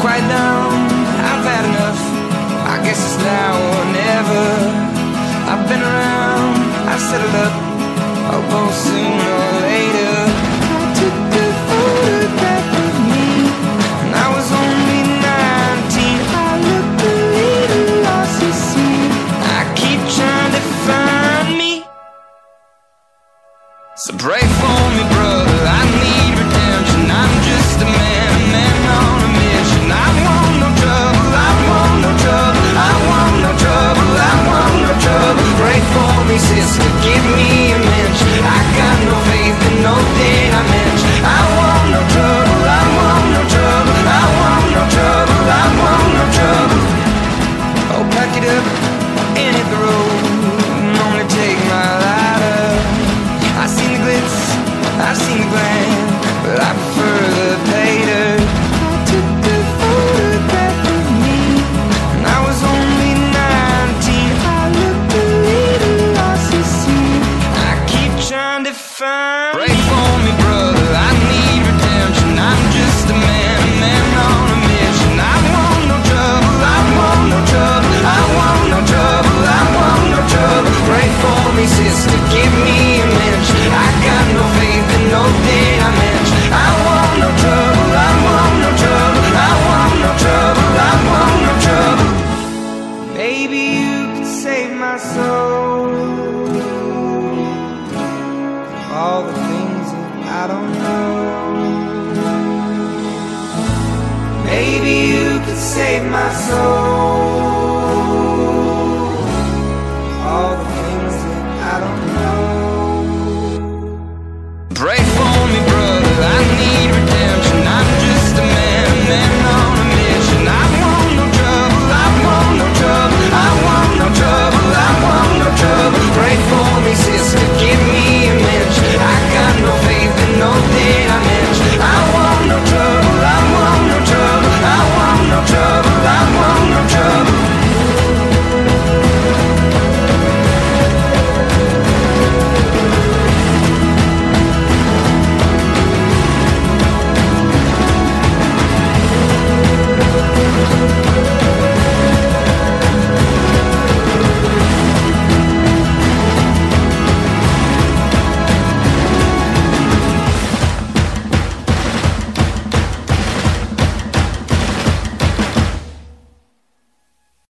quite down. I've had enough. I guess it's now or never. I've been around. I've settled up. I'll go soon or later. I took the photograph of me, and I was only 19. I looked a little lost to see. I keep trying to find me. So brave. passing but I prefer the soul all the things that I don't know. Maybe you could save my soul.